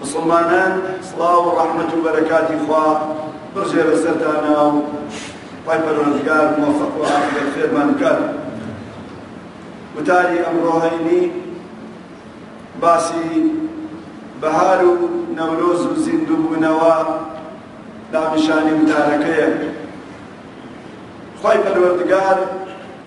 مسوڵمانان سڵاو و ڕەحمەت و بەرەکاتی خوا بڕژێ بەسەرتانا و خوای پەروەردگار مۆفەق و عاقبەت خێرمان بکات وتاری ئەمڕۆ هەینی باسی بەهار و نەورۆز و زیندووبوونەوە ناونیشانی وتارەکەیە خوای پەروەردگار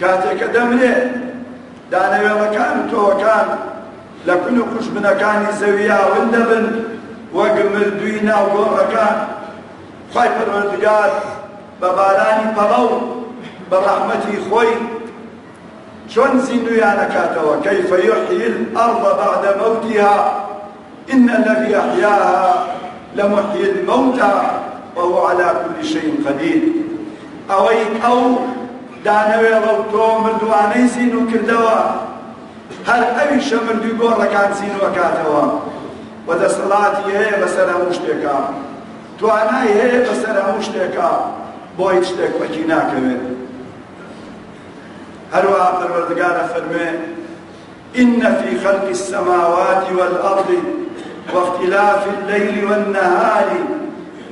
کاتێ کە دەمرێ، دانەوێڵەکان و تۆوەکان لە کون و قوژبنەکانی زەویا ون دەبن وەک مردووی ناو گۆڕەکان. خوای پەروەردگار بە بارانی پەڵە و بە ڕەحمەتی خۆی چۆن زیندوویان ئەکاتەوە، کیف یحیی الارض بعد موتها، ان الذی احیاها لمحی الموتی وهو علی کل شیء قدیر ئەوەی ئەو دانەوێڵە و تۆ مردوانەی زیندوو کردەوە هەر ئەویشە مردووی گۆڕەکان زیندوو ئەکاتەوە و دەسەڵاتی هەیە بەسەر هەموو شتێکە توانای هەیە بەسەر هەموو شتێکە بۆ هیچ شتێک پەکی ناکەوێت هەروەها پەروەردگارە فەرمێ إن في خلق السماوات والأرض واختلاف الليل والنهار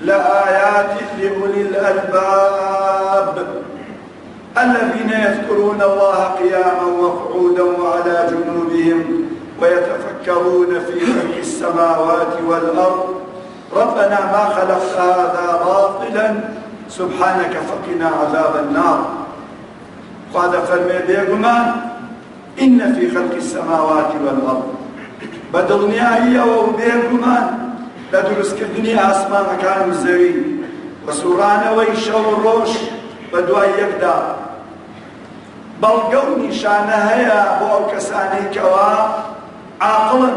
لآيات لأولي الألباب الذين يذكرون الله قياما وقعودا وعلى جنوبهم ويتفكرون في خلق السماوات والأرض ربنا ما خلق هذا باطلا سبحانك فقنا عذاب النار قال فرمي بيقمان ان فی خلق السماوات والارض بە دڵنیاییەوە و بێ گومان لە دروستکردنی ئاسمانەکان و زەوی و سوڕانەوەی شەو و ڕۆژ بە دوای یەکدا بەڵگە و نیشانە هەیە بۆ ئەو کەسانەی کەوا عاقڵن.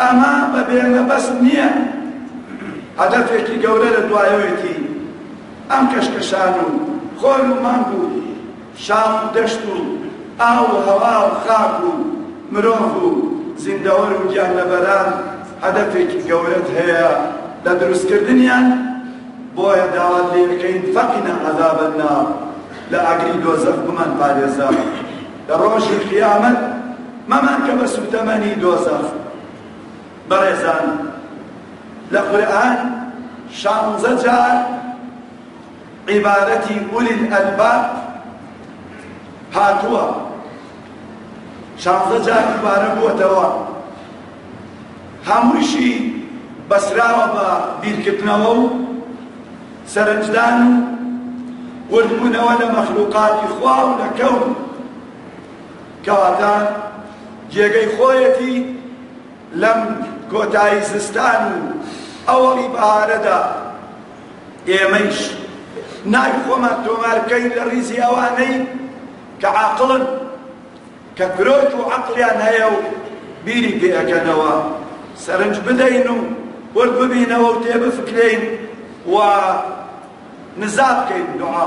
ئەمە بە بێ مەبەست نییە، هەدەفێکی گەورە لە دوایەوەیەتی، ئەم کەشکەشان و خۆر و مانگ و شاخ و دەشت و ئاو و هەوا و خاک و مرۆڤ و زیندەوەر و گیانلەبەران هەدەفێکی گەورەت هەیە لە دروستکردنیان، بۆیە داوات لێئەکەین فقنا عذاب النار لە ئاگری دۆزەخ بمانپارێزە لە ڕۆژی قیامەت. مەمان کە بە سوتەمەنی دۆزەخ بەڕێزان لە قورئان شانزە جار عیبارەتی ئولی الالباب هاتووە شانزە جار دووبارە بووەتەوە هەموویشی بەسراوە بە بیرکردنەوە و سەرنجدان و وردبوونەوە لە مەخلوقاتی خوا و لە کەون کەواتە جێگەی خۆیەتی لەم کۆتایی زستان و ئەوەڵی بەهارەدا ئێمەیش ناوی خۆمان تۆمارکەین لە ڕیزی ئەوانەی کە عاقڵن کە کرۆک و عەقلیان هەیە و بیری پێەکەنەوە سەرنج بدەین و ورد ببینەوە و تێبفکرێین و نزا بکەین دوعا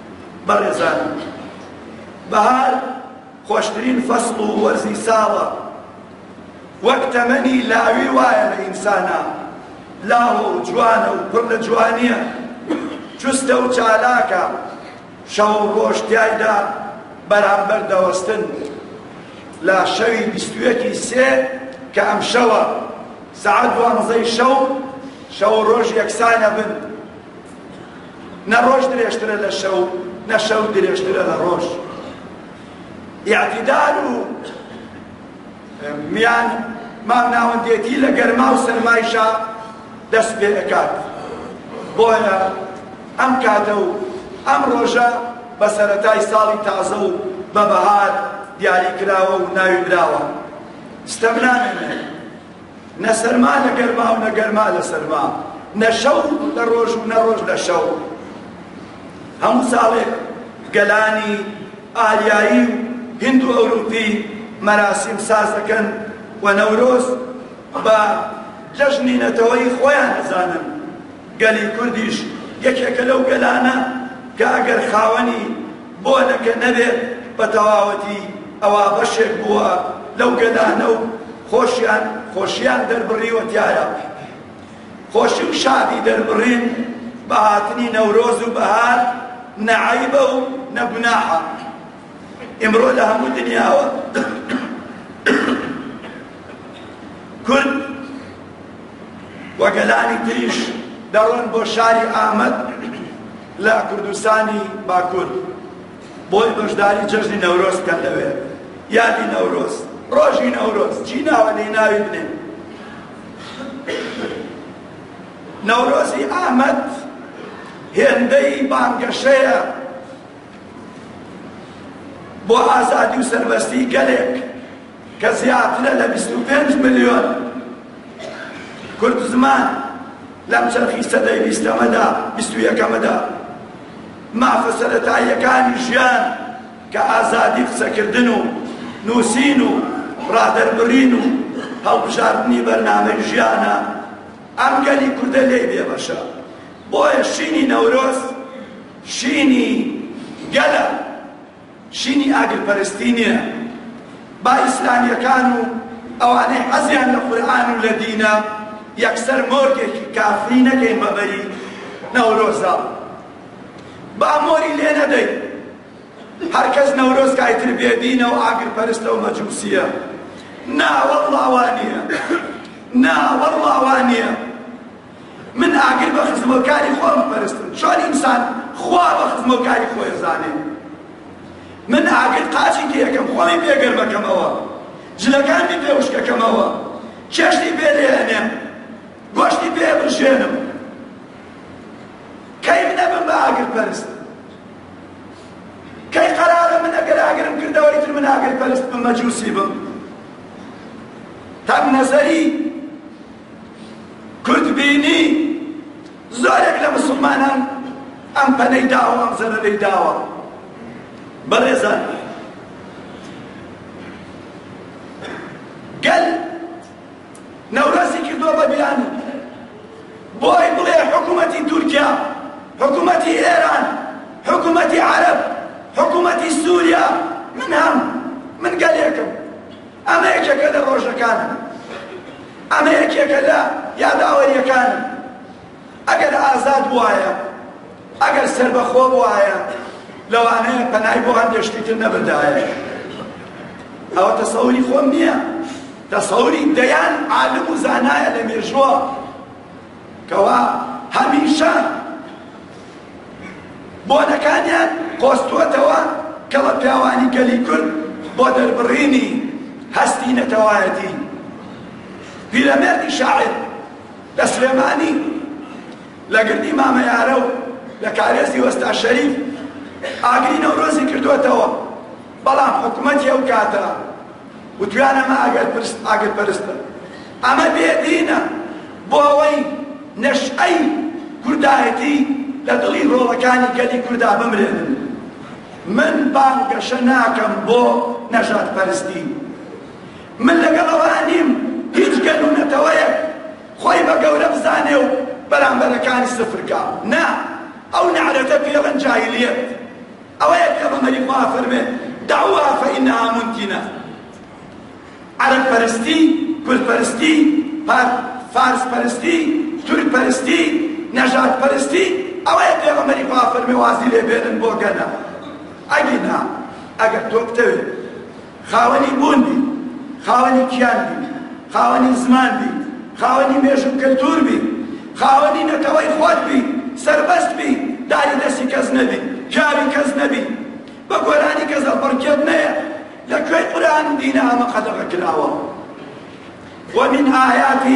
بەڕێزان بەهار خۆشترین فەسڵ و وەرزی ساڵە وەک تەمەنی لاوی وایە لە ئینسانە لاوە و جوانە و پڕ لە جوانیە چستە و چالاکە شەو و ڕۆژ تایدا بەرامبەر دەوەستن لە شەوی بیستویەکی سێ کە ئەم شەوە سعات دوانزەی شەو شەو ڕۆژ یەکسانە بن نە ڕۆژ درێژترە لە شەو نە شەو درێژترە لە ڕۆژ ئیعتیدال و میان مامناوەندێتی لە گەرما و سەرمایشا دەست پێ ئەکات بۆیە ئەم کاتە و ئەم ڕۆژە بە سەرەتای ساڵی تازە و بە بەهار دیاری کراوە و ناوی براوە ستەمنامێنێ نە سەرما لە گەرما و نە گەرما لە سەرما، نە شەو لە ڕۆژ و نە ڕۆژ لە شەو. هەموو ساڵێک گەلانی ئاریایی و هیند و ئەوروپی مەراسیم ساز دەکەن و نەورۆز بە جەژنی نەتەوەیی خۆیان دەزانن. گەلی کوردیش یەکێکە لەو گەلانە کە ئەگەر خاوەنی بۆنەکە نەبێت بە تەواوەتی ئەوا بەشێک بووە لەو گەلانە و، خۆشیان خۆشیان دەربڕیوە دیارە خۆشی و شادی دەربڕین بە هاتنی نەورۆز و بەهار نەعیبە و نەگوناحە ئیمڕۆ لە هەموو دنیاوە کورد و گەلانی تریش دەڕۆن بۆ شاری ئامەد لە کوردستانی باکوور بۆی بەشداری جەژنی نەورۆز بکەن لەوێ یادی نەورۆز ڕۆژی نەورۆز چی ناوە لێی ناوی بنێن نەورۆزی ئامەد هێندەی بانگەشەیە بۆ ئازادی و سەربەستی گەلێک کە زیاترە لە بیست و پێنج ملیۆن کوردزمان لەم چەرخی سەدەی بیستەمەدا، بیست و یەکەمەدا، مافە سەرەتاییەکانی ژیان کە ئازادی قسەکردن و نووسین و ڕادەربڕین و هەڵبژاردنی بەرنامەی ژیانە، ئەم گەلی کوردە لێی بێبەشە. بۆیە شینی نەورۆز شینی گەلە. شینی ئاگرپەرستی نیە با ئیسلامیەکان و ئەوانەی حەزیان لە قورئان و لە دینە یەکسەر مۆرگێکی کافری نەکەین بە بەری نەورۆزا با مۆری لێ نەدەین هەرکەس نەورۆز کایتر بێدینە و ئاگرپەرستە و مەجوسیە نا وەڵڵا وا نیە نا وەڵڵا وا نیە من ئاگر بە خزمەو کاری خۆم ئەپەرستم چۆن ئینسان خوا بە خزمەو کاری خۆی ئەزانێ من ئاگر قاچی پێ ئەکەم خۆمی پێ گەرمەکەمەوە جلەکانمی پێ وشکەکەمەوە چێشتی پێ لێ ئەنێم گۆشتی پێ بژێنم کەی من ئەبم بە ئاگر پەرست کەی قەرارە من ئەگەر ئاگرم کردەوەی تر من ئاگر پەرست بم مەجوسی بم تەم نەزەری کورتبینی زۆرێک لە موسڵمانان ئەم پەنەی داوە و ئەم زەرەرەی داوە بەڕێزان گەل نەورۆزی کردووە بە بیانی بۆی بڵێ حکوومەتی تورکیا حکوومەتی ئێران حکوومەتی عەرب حکوومەتی سووریا من هەم من گەلێکم ئەمە یەکێکە لە ڕۆژەکانم. ئەمە یەکێکە لە یاداوەرییەکانم. ئەگەر ئازاد بووایە، ئەگەر سەربەخۆ بووایە، لەوانەیە پەنای بۆ هەندێک شتی تر نەبردایە. ئەوە تەسەوری خۆم نییە، تەسەوری دەیان عالم و زانایە لە مێژووە. کەوا هەمیشە بۆنەکانیان قۆستووەتەوە کە بە پیاوانی گەلی کورد بۆ دەربڕینی هەستی نەتەوایەتی پیرەمێردی شاعر لە سلێمانی لە گردی مامەیارە و لە کارێزی وەستا شەریف ئاگری نەورۆزی کردوەتەوە بەڵام حکومەتی ئەو کاتە وتویان ئەمە ئاگرپەرستە، ئەمە بێدینە، بۆ ئەوەی نەشئەی کوردایەتی لە دڵی رۆڵەکانی گەلی کوردا بمرێنن. من بانگەشە ناکەم بۆ نەژادپەرستی. من لەگەڵ ئەوە نیم هیچ گەل و نەتەوەیەک خۆی بە گەورە بزانێ و بەرامبەرەکانی سفر کا. نا، ئەو نەعرەتە پێڵن جاهیلیەت. ئەوەیە پێغەمبەری خوا ئەفەرموێ، دعوها فانها منتنە، عەرەب پەرستی، کورد پەرستی، فارس پەرستی، تورک پەرستی، نەژاد پەرستی، ئەوەیە پێغەمبەری خوا ئەفەرموێ وازی لێ بێنن بۆگەنە، ئەگینا ئەگەر تۆ بتەوێ. خاوەنی بوون بیت، خاوەنی کیان بیت، خاوەنی زمان بیت، خاوەنی مێژوو و کەلتوور بیت، خاوەنی نەتەوەی خۆت بیت، سەربەست بیت، داری دەستی کەس نەبیت، پیاوی کەس نەبیت، بە گۆرانی کەس ئەڵپەڕکێت نەیە، لە کوێی قورئان و دینە ئەمە قەدەغە کراوە؟ ومن آیاته.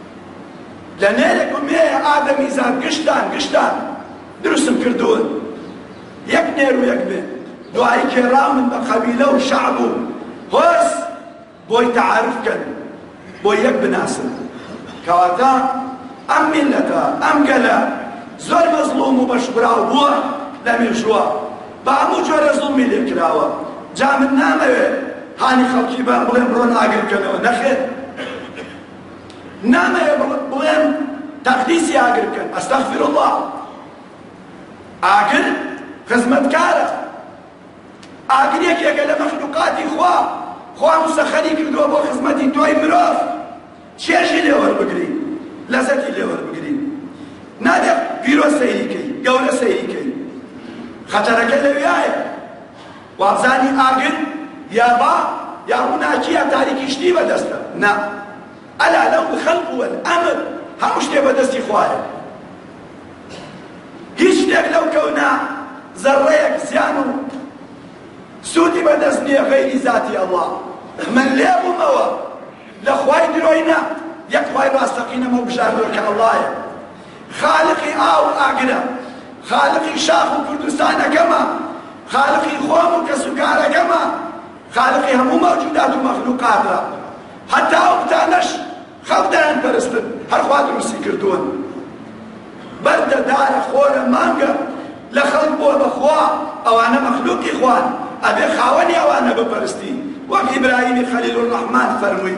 لە نێرێک و مێیە ئادەمیزاد گشتان گشتان دروستم کردوون یەک نێر و یەک مێ دوایی کێڕاومن بە قەبیلە و شەعب و هۆز بۆی تەعارف کەن بۆ یەک بناسن کەواتە ئەم میلەتە ئەم گەلە زۆر مەزڵوم و بەشبراو بووە لە مێژووە بە هەموو جۆرە زڵمی لێ کراوە جا من نامەوێت هانی خەڵکی بەم بڵێن بڕۆن ئاگرکەنەوە نەخێت نامەوێ بڵێم تەقدیسی ئاگر بکەن استغفراللە ئاگر خزمەتکارە ئاگر یەکێکە لە مەخلوقاتی خوا خوا مسەخەری کردووە بۆ خزمەتی تۆی مرۆڤ چێژی لێوەربگری لەزەتی لێوەربگری نابێت پیرۆ سەیریکەی گەورە سەیریکەی خەتەرەکە لەویایە وابزانی ئاگر یا با یا ڕووناکی یا تاریکی شتی بەدەستە نا الا له الخلق والامر هەموو شتێ بەدەستی خوایە هیچ شتێک لەو کەونە زەڕەیەک زیان و سوودی بەدەست نییە غەیری زاتی ئەڵڵا من لێ بوومەوە لە خوای درۆینە یەک خوای ڕاستەقینەمە بژاردۆ کە ئەڵڵایە خالقی ئاو و ئاگرە، خالقی شاخ و کوردستانەکەمە، خالقی خۆم و کەسوکارەکەمە، خالقی هەموو مەوجودات و مەخلوقاتە، هەتا ئەو بتانەش خەڵک دەیانپەرستن هەر خوا دروستی کردوون. بەردە، دارە، خۆرە، مانگە، لە خەڵک بووە بە خوا، ئەوانە مەخلوقی خوان، ئەبێ خاوەنی ئەوانە بپەرستی، وەک ئیبراهیمی خەلیل الرەحمان فەرمووی.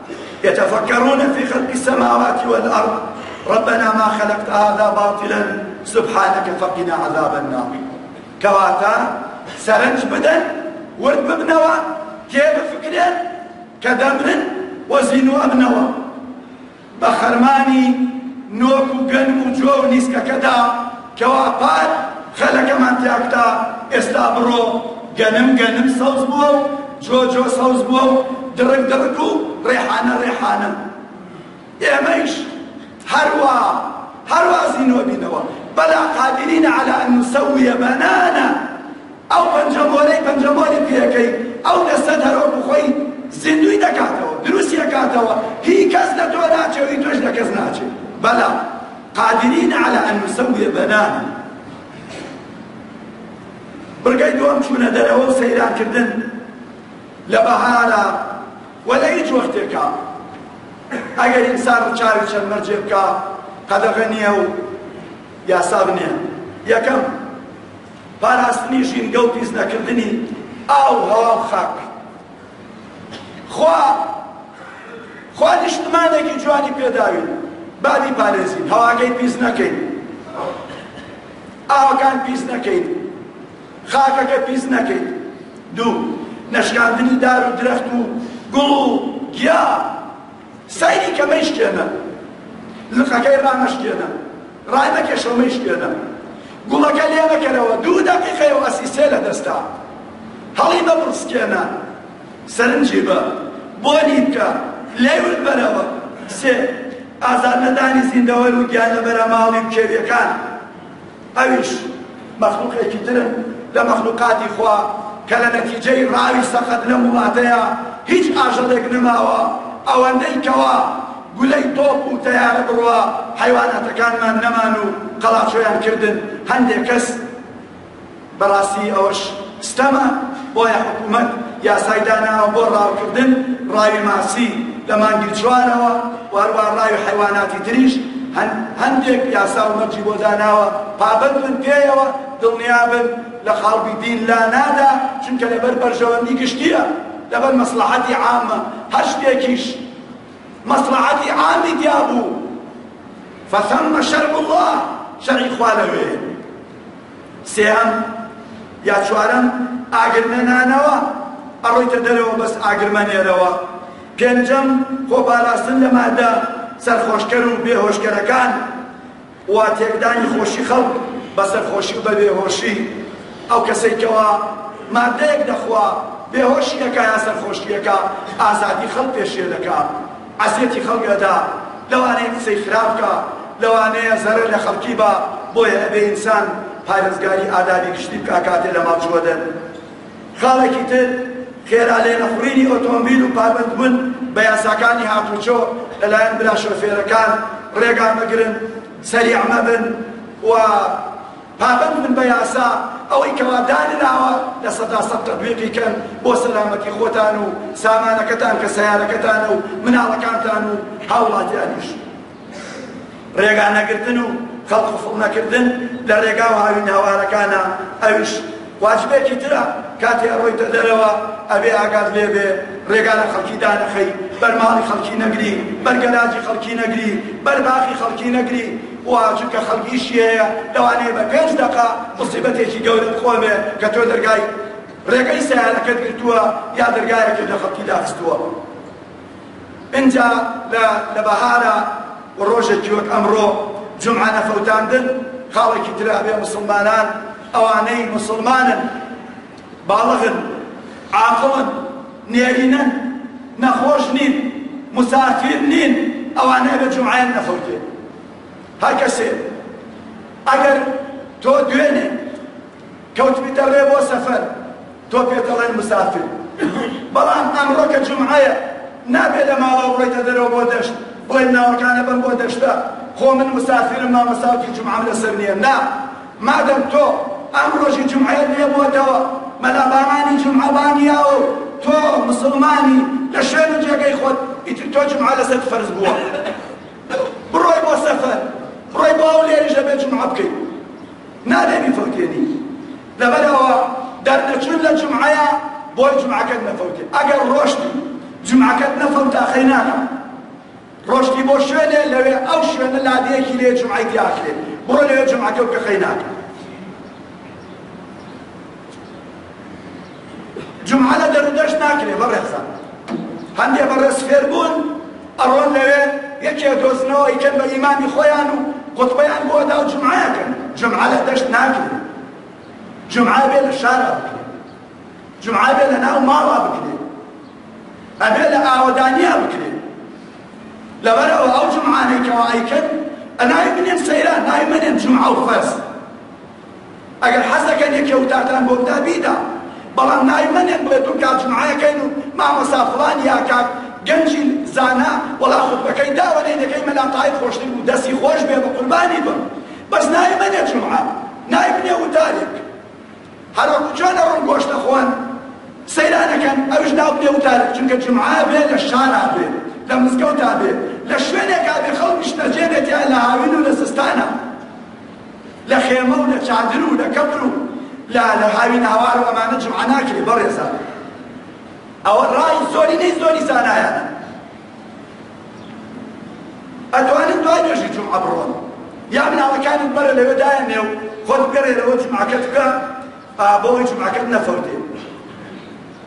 یتفکرون فی خلق السماوات والارض ربنا ما خلقت هذا باطلا سبحانک فقنا عذاب النار کەواتە سەرنج بدەن ورد ببنەوە تێ بفکرێن کە دەمرن و زین و ئەبنەوە بە خەرمانی نۆک و گەن و جۆ و نیسکەکەدا کوا پار خەلەکەمان تیاکتا ئێستا بڕۆ گەنم گەنم سەوز بووە و جۆ جۆ سەوز بووە و دڕک دڕک و ڕێحانە ڕێحانە ئێمەیش هەروا هەروا زینۆ بینەوە بەلا قادرینە عەلا ئەن نسەویە بەنانە ئەو پەنجەمۆرەی پەنجەمۆری پێەکەی ئەو دەستە دەرۆک بخۆی زیندوی دەکاتەوە دروستی ئەکاتەوە هی کەس لە تۆ ناچێ و هی تۆش لە کەس ناچێ بەلا قادرین علی ان نسوی بنانە. بڕگەی دووەم چوونە دەرەوە و سەیران کردن لە بەهارا و لە هیچ وەختێکا ئەگەر ئینسان ڕچاوی چەند مەرجێ بکا قەدەغە نییە و یاسا بنێ یەکەم پاراستنی ژینگە و پیس نەکردنی ئاو هەوا و خاک خوا خوا نیشتمانێکی جوانی پێداوین با بیپارێزین هەواکەی پیس نەکەین ئاوەکان پیس نەکەین خاکەکە پیس نەکەین دوو نەشکاندنی دار و درەخت و گوڵ و گیا سەیری کە مەیشکێنە لقەکەی ڕامەشکێنە ڕایمەکێشەو مەیشکێنە گوڵەکە لێ مەکەرەوە دوو دەقیقەیە و ئەسی سێ لە دەستە هەڵی بە بڕسکێنە سەرنجی بە بۆنی بکە لێ ورد بەرەوە سێ ئازار نەدانی زیندەوەر و گیان لە بەرەماڵی و کێویەکان ئەویش مەخلوقێکی ترن لە مەخلوقاتی خوا کە لە نەتیجەی ڕاوی سەقەت لەم وڵاتەیا هیچ ئاژەڵێک نەماوە ئەوەندەی کەوا گولەی تۆپ و تەیارە بڕوا حەیواناتەکانمان نەمان و قەڵاچۆیان کردن هەندێ کەس بەڕاستی ئەوەش ستەمە، بۆیە حکومەت یاسای داناوە بۆ ڕاوکردن ڕاوی ماسی لە مانگی چوارەوە و هەروەها ڕاوی حەیواناتی تریش هەن، هەندێک یاسا و مەرجی بۆ داناوە پابەند بن پێیەوە، دڵنیا بن لە قاڵبی دین لا نادا، چونکە لەبەر بەرژەوەندی گشتییە، لەبەر مەسڵەحەتی عامە، هەر شتێکیش مەسڵەحەتی عامی تیا بوو فثم شرع اللە، شەرعی خوا لەوێیە. سێیەم یا چوارەم ئاگر نەنانەوە ئەڕۆیتە دەرەوە بەس ئاگر مەنێرەوە پێنجەم خۆپاراستن لە مادە سەرخۆشکەر و بێهۆشکەرەکان و تێکدانی خۆشی خەڵک بە سەرخۆشی و بە بێهۆشی ئەو کەسەی کەوا مادەیەک دەخوا بێهۆشی ئەکا یا سەرخۆشی ئەکا ئازادی خەڵک پێشێل ئەکا ئەزیەتی خەڵک ئەدا لەوانەیە قسەی خراپ کا لەوانەیە زەرەر لە خەڵکی با بۆیە ئەبێ ئینسان پارێزگاری ئادابی گشتی بکا کاتێ لە ماڵ چووە دەر خاڵێکی تر خێرا لێنەخوڕینی ئۆتۆمبیل و پابەند بوون بە یاساکانی هاتوچۆ لەلایەن برا شۆفێرەکان ڕێگا مەگرن سەریع مەبن و پابەند بن بە یاسا، ئەوەی کەوا دانناوە لە سەدا سەد تەتبیقی کەن بۆ سەلامەتی خۆتان و سامانەکەتان کە سەیارەکەتانە و مناڵەکانتان و هاوڵاتیانیش. ڕێگا نەگرتن و خەڵک قفڵ نەکردن لە ڕێگا و هاوین هەوارەکانە ئەویش. واجبێکی ترە کاتێ ئەڕۆیتە دەرەوە ئەبێ ئاگات لێ بێ ڕێگا لە خەڵکی دانەخەی بەر ماڵی خەڵکی نەگری بەر گەراجی خەڵکی نەگری بەر باخی خەڵکی نەگری وا چونکە خەڵک ئیشی هەیە لەوانەیە بە پێنج دەقە موسیبەتێکی گەورەت خۆ بێ کە تۆ دەرگای ڕێگەی سەیارەکەت گرتووە یا دەرگایەکت لە خەڵکی داخستووە ئینجا لە لە بەهارا و ڕۆژێکی وەک ئەمڕۆ جومعە نەفەوتاندن خاڵێکی ترە ئەبێ موسڵمانان ئەوانەی موسڵمانن باڵغن عاقڵن نێرینەن نەخۆش نین مسافیر نین ئەوانە ئەبێ جومعەیان نەفەوتێ هەر کەسێ ئەگەر تۆ دوێنێ کەوتبیتە ڕێ بۆ سەفەر تۆ پێت دەڵێن مسافر بەڵام ئەمڕۆ کە جومعەیە نابێ لە ماڵەوە بڕۆیتە دەرەوە بۆ دەشت بۆیە ناوەکانە بەم بۆ دەشتە خۆ من مسافرم مامەساوتی جومعەم لەسەر نییە نا مادەم تۆ ئەم ڕۆژی جومعەیە لێ بۆتەوە مەلا بانانی جومعە بانیاوە و تۆ مسلمانی لە شوێن و جێگەی خۆت ئیتر تۆ جومعە لەسەر فەرز بووە بڕۆی بۆ سەفەر بڕۆی بۆ ئەو لێریش دەبێت جومعە بکەیت نالی بیفەوتێ نی لەبەر ئەوە دەرنەچون لە جومعەیە بۆی جومعەکەت نەفەوتێ ئەگەر ڕۆشتی جومعەکەت نەفەوتا خەی ناکا ڕۆشتی بۆ شوێنێ لەوێ ئەو شوێنە لادەیەکی لێ جومعەی دیاکرێ بڕۆ لەوێ جومعەکە بکە خەی ناکا جومعە لە دەرودەشت ناکرێ بەڕێزان هەندێ بەڕێز فێربوون ئەڕۆن لەوێ یەکێ دۆزنەوە ئەیکەن بە ئیمامی خۆیان و قوتبەیان بۆ دا و جومعەکەن جومعە لە دەشت ناکرێ جومعە بێ لە شارا بکرێ جومعە بێ لە ناو ماڵا بکرێ ئەبێ لە ئاوەدانیا بکرێ لەبەرەوە ئەو جومعانەی کەوا ئەیکەن ئەناوی بنێن سەیران ناوی مەنێن جومعە و فەرز ئەگەر حەز دەکەن یەکێ وتارتان بۆ بدا بیدا بەڵام ناوی مەنێن بڵێ دوو کات جومعە ئەکەین و مامۆستا فڵان یا کاک گەنجی زانا وەڵا خوتبەکەی داوە نەینەکەی مەلا تایر خۆشتر بوو دەسی خۆش بێ بەقوربانی بم بەس ناوی مەنێ جومعە ناوی بنێ وتارێک هەر وەکو چۆن ئەوان گۆشت ئەخۆن سەیران ئەکەن ئەوش ناو بنێ وتارێک چونکە جومعە بێ لە شارا بێ لە مزگەوتا بێ لە شوێنێکا بێ خەڵک شتەجێ بێتیان لە هاوین و لە زستانە لە خێمە و لە چادر و لە کەپر و لە لە هاوین هاوار و ئەمانە جومعە ناکرێ بەڕێزان ئەوە ڕای زۆرینەی زۆری زانایانە ئەتوانن دوای نوێژی جومعە بڕۆن یا مناڵەکانت بەرە لەوێ دایانێ و خۆت بگەڕێرەوە جومعەکەت بکە بۆ ئەوەی جومعەکەت نەفەوتێ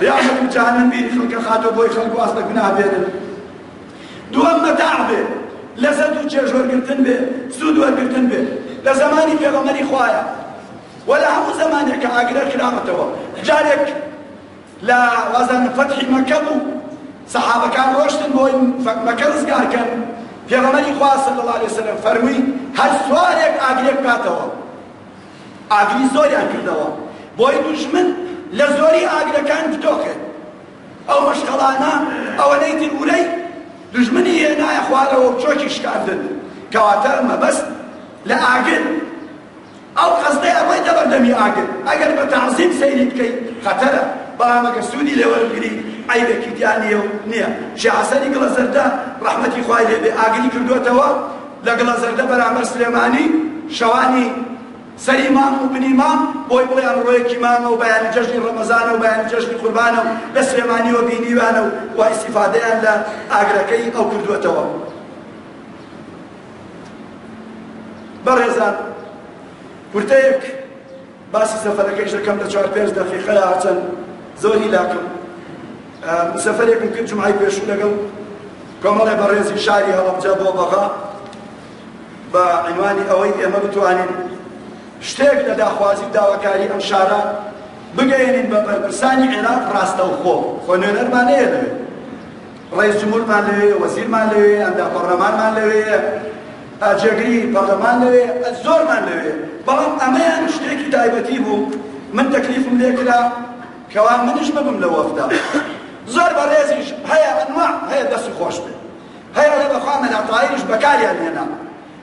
قیامەت و جەهەنەم بیری خەڵک ئەخاتەوە بۆی خەڵک واز لە گوناه بێنن دووەم مەتاع بێ لەزەت و چێژ وەرگرتن بێ سوود وەرگرتن بێ لە زەمانی پێغەمەری خوایە و لە هەموو زەمانێک کە ئاگرە خراوەتەوە جارێک لە وازانە فەتحی مەکە بوو سەحابەکان ڕۆشتن بۆی مەکە ڕزگارکەن پێغەمەری خوا صلی الله علیه وسلم فەرمووی هەر سوارێک ئاگرێک باتەوە ئاگری زۆریان کردەوە بۆی دوژمن لە زۆری ئاگرەکان بدۆخێت ئەو مەشخەڵانە ئەوەنەی تر ورەی دوژمنی هێنایە خوارەوە و چۆکی شکاندن کەواتە مەبەست لە ئاگر ئەو قەزدەیە ڕۆی دەبەردەمی ئاگر ئەگەر بە تەعزیم سەیری بکەی خەتەرە بەڵام ئەگەر سوودی لێوەرگری عیبێکی تیا نییە و نییە شێ حەسەنی گڵە زەردە ڕەحمەتی خوای لێبێ ئاگری کردووەتەوە لە گڵە زەردە بەرامبەر سلێمانی شەوانی سەری مانگ و بنی مانگ بۆی بڵێ ئەمڕۆیەکی مانگە و بەیانی جەژنی ڕەمەزانە و بەیانی جەژنی قوربانە و لە سلێمانیەوە بینیویانە و وا ئیستیفادەیان لە ئاگرەکەی ئەو کردووەتەوە بەڕێزان کورتەیەک باسی سەفەرەکەیش دەکەم لە چوار پێنج دەقیقەیا هەرچەند زۆر هیلاکم سەفەرێکم کرد جومعەی پێشوو لەگەڵ کۆمەڵێ بەڕێزی شاری هەڵەبجە بۆ بەغا بە عینوانی ئەوەی ئێمە بتوانین شتێک لە داخوازی و داواکاری ئەم شارە بگەیەنین بە بەرپرسانی عێراق ڕاستەوخۆ خۆ نوێنەرمانەیە لەوێ ڕەیس جموورمان لەوێیە، وەزیرمان لەوێیە، ئەندام پەڕلەمانمان لەوێیە، جێگری پەڕلەمان لەوێیە، زۆرمان لەوێیە. بەڵام ئەمەیان شتێکی تایبەتی بوو، من تەکلیفم لێ کرا کەوا منیش ببم لەو وەفدە. زۆر بەڕێزیش هەیە، ئەنواع هەیە، دەستی خۆش بێ. هەیە ئەڵێ بەخوا مەلا تاهیریش بەکاریان هێنا.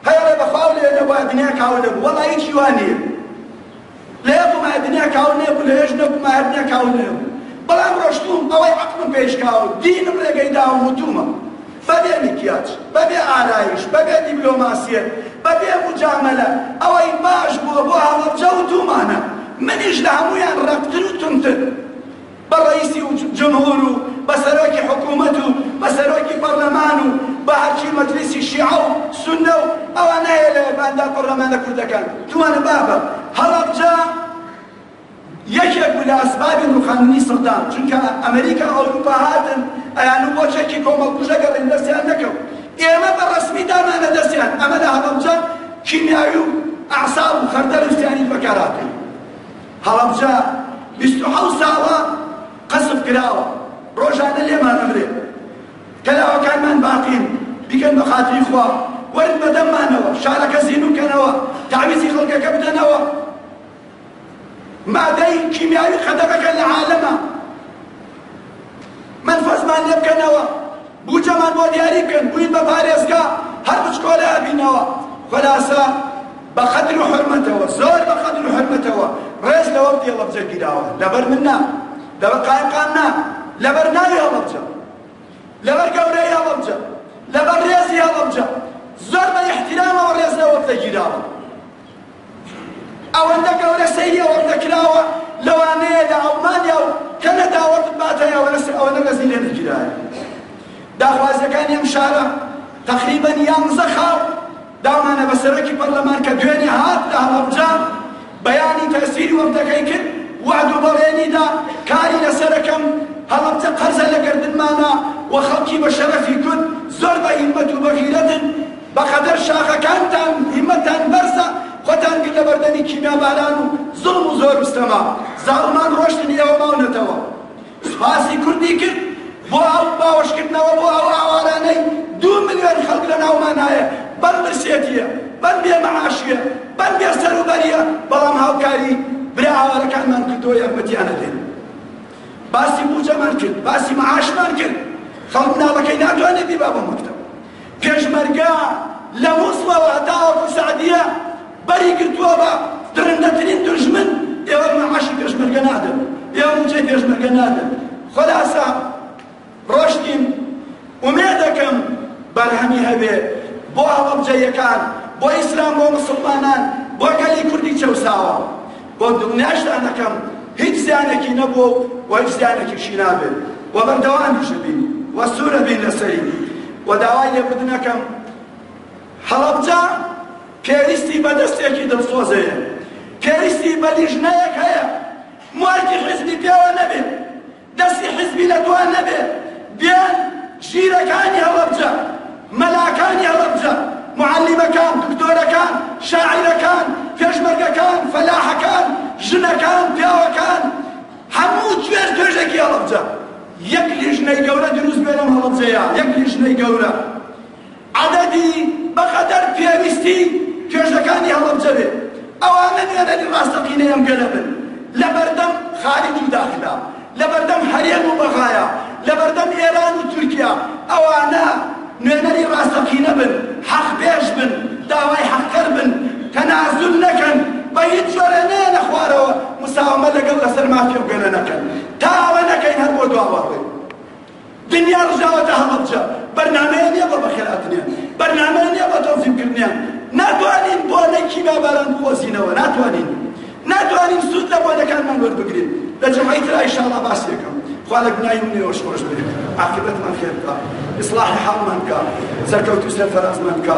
هەیە ئەڵێ بەخوا ئەو لەوێ نەبوایە دنیا کاول دەبوو. وەڵا هیچی وا نییە. لە یەک وم ئەدنیا کاول نەبوو لە یەش نەبووم ئەدنیا کاول نەبوو بەڵام ڕۆشتووم ئەوەی عەقڵم پێیش کاول دینم ڕێگەی داوم وتوومە بەبێ میکیاج بەبێ ئارایش بەبێ دیبلۆماسیەت بەبێ موجامەلە ئەوەی باش بووە بۆ هەڵەبجە وتوومانە منیش لە هەموویان ڕەقتر و توندتر بە ڕەییسی و جمهوور و بە سەرۆکی حکوومەت و بە سەرۆکی پەڕلەمان و بە هەرچی مەجلیسی شیعە و سوننە و ئەوانایە لە باندا پەڕلەمانە کوردەکان دووانە بابە هەڵەبجە یەکێک بوو لە ئەسبابی ڕووخاندنی سەدام چونکە ئەمریکا ئەوروپا هاتن ئەیان و بۆ چەکی کۆمەڵکوژە گەڕێن دەستیان نەکەوت ئێمە بە ڕەسمی دامانە دەستیان ئەمە لە هەڵەبجە کیمیاوی و ئەعساب و خەردەل و سیانید بەکارهاتوون هەڵەبجە بیست و حەوت زاوا قەسف کراوە ڕۆژانە لێمان ئەمرێ کەلاوەکانمان باقین بیکەن بە خاتری خوا وەرن بەدەممانەوە شارەکە زینو کەنەوە تعویزی خەڵکەکە بدەنەوە مادەی کیمیاوی قەدەغەکە لە عالەمە مەنفەسمان لێ بکەنەوە بودجەمان بۆ دیاری بکەن بووین بە پارێزگا هەر بچکۆلە ئەبینەوە خولاسە بە قەدر و حورمەتەوە زۆر بە قەدر و حورمەتەوە ڕێز لە وەفدی هەڵەبجە گیراوە لەبەر من نا لەبەر قایمقام نا لەبەر ناوی هەڵەبجە لەبەر گەورەی هەڵەبجە لەبەر ڕێزی هەڵەبجە زۆر بە ئیحتیرامەوە ڕێز لە وەفدە گیراوە ئەوەندە گەورە سەیری ئەوەم نەکراوە لەوانەیە لە ئەڵمانیا و کەنەدا وەک باتای ئەوەنە ئەوەنە نەزی لێ نەگیرایە داخوازیەکانی ئەم شارە تقریبا یانزە خاڵ دامانە بە سەرۆکی پەرلەمان کە دوێنێ هات لە هەڵەبجە بەیانی تەسیری وەفدەکەی کرد وعد و بەڵێنی دا کاری لەسەرەکەم هەڵەبجە قەرزە لە گردنمانە و خەڵکی بە شەرەفی کورد زۆر بە هیمەت و بەغیرەتن بەقەدەر شاخەکانتان هیمەتان بەرزە خۆتان گرت لە بەردەمی کیمیاباران و زوڵم و زۆر و ستەما زاڵمان ڕۆشتن ئێوە ماونەتەوە سوپاسی کوردی کرد بۆ ئەو باوەشکردنەوە بۆ ئەو ئاوارانەی دوو ملیۆن خەڵک لە ناومانایە بەم برسێتیە بەم بێ مەعاشیە بەم بێ سەروبەریە بەڵام هاوکاری برا ئاوارەکانمان کردۆ یارمەتیانە دێن باسی بوجەمان کرد باسی مەعاشمان کرد خەڵک مناڵەکەی ناتوانێت بیبا بۆ مەکتەب پێشمەرگە لە موسڵەوە هەتاوەکو سەعدیە بەری گرتووە بە درندەترین دوژمن ئێوە مەعاشی پێشمەرگە نادەن ئێوە موچەی پێشمەرگە نادەن خلاصە ڕۆشتین ئومێدەکەم بەرهەمی هەبێ بۆ هەڵەبجەیەکان بۆ ئیسلام بۆ مسلمانان بۆ گەلی کوردی چەوساوە و دڵنیایشتان ئەکەم هیچ زیانێکی نەبووە و هیچ زیانێکیشی نابێت و بەردەوامیش ئەبین و سوور ئەبین لەسەری و داوای لێبوردن ئەکەم هەڵەبجە پێویستی بە دەستێکی دڵسۆز هەیە پێویستی بە لیژنەیەک هەیە مارکی حیزبی پێوە نەبێت دەستی حیزبی لە دوا نەبێت دێن ژیرەکانی هەڵەبجە مەلاکانی هەڵەبجە معەلیمەکان دکتۆرەکان شاعیرەکان پێشمەرگەکان فەلاحەکان ژنەکان پیاوەکان هەموو توێژ توێژێکی هەڵەبجە یەک لیژنەی گەورە دروست بێنم هەڵەبجەیە یەک لیژنەی گەورە عەدەدی بەقەدەر پێویستی توێژەکانی هەڵەبجە بێت، ئەوانە نوێنەری ڕاستەقینەی ئەم گەلە بن لەبەردەم خارج و داخلا، لەبەردەم هەرێم و بەغایا، لەبەردەم ئێران و تورکیا، ئەوانە نوێنەری ڕاستەقینە بن، حەقبێژ بن، داوای حەقکەر بن، تەنازول نەکەن، بە هیچ جۆرێ نەیەنە خوارەوە، مساوەمە لەگەڵ لەسەر مافی ئەو گەلە نەکەن، تا ئەوە نەکەین هەر بۆ دواوە ڕۆین. دنیا ڕژاوەتە هەڵەبجە بەرنامەیە نیە بۆ بەخێرهاتنیان بەرنامەیە نیە بۆ تەنزیم کردنیان ناتوانین بۆنەکی باباران بقۆزینەوە ناتوانین ناتوانین سود لە بۆنەکانمان وەربگرین لە جمعی ترا ئیشاڵا باسێکم خوا لە گوناهی منێوەش خۆش بێت عاقبەتمان خێر بکە ئیسڵاحی حاڵمان بکە سەرکەوتو سەرفەرازمان بکە